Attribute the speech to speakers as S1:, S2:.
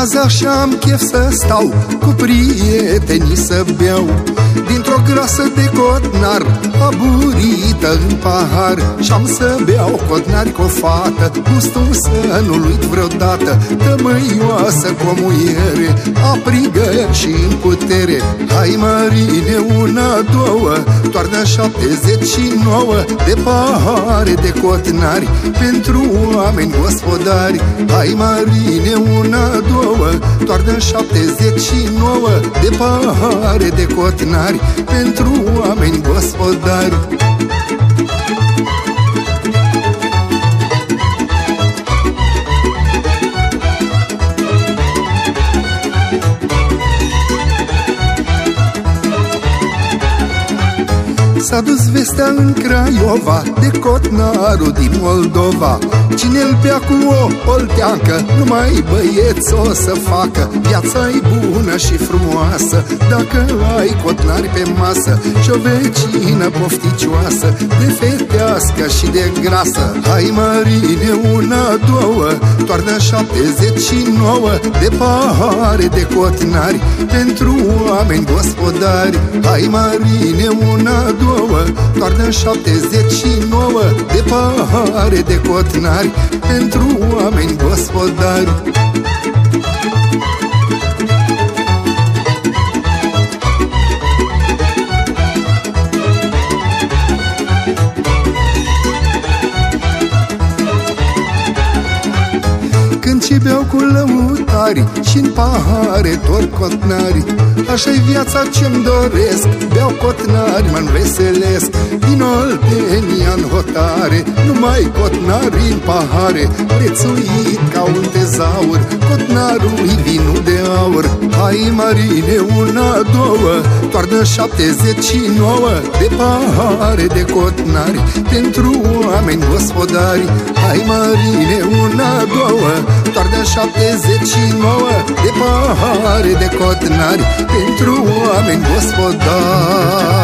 S1: Azi așa am chef să stau Cu prietenii să beau. Dintr-o grasă de cotnar Aburită în pahar. Și-am să beau cotnari cu o fată Gustul să nu-l uit vreodată. Tămăioasă cu o muiere Aprigă și în putere. Hai Marine, una, două Toarnă 79 De pahare de cotnari Pentru oameni gospodari. Hai Marine, una, două Toarnă 79 De pahare de cotnari Pentru oameni gospodari S-a dus vestea în Craiova De cotnarul din Moldova. Cine-l bea cu o olteancă Numai băieți o să facă. Viața e bună și frumoasă Dacă ai cotnari pe masă. Și o vecină pofticioasă De fetească și de grasă. Hai Marine, una, două Toarnă 79 De pahare de cotnari Pentru oameni gospodari. Hai Marine, una, două nouă Toarnă 79 de pahare de cotnari Pentru oameni gospodari Când ce beau cu lăutari și în pahare torcotnari Așa-i viața ce-mi doresc Beau cotnari, mă veselesc Din Oltenia în hotare Numai cotnari în pahare. Prețuit ca un tezaur Cotnarul vinul de aur. Hai marine, una, două Toarnă 79 De pahare de cotnari Pentru oameni gospodari. Hai marine, una, două Toarnă 79 De pahare de cotnari pentru oameni gospodari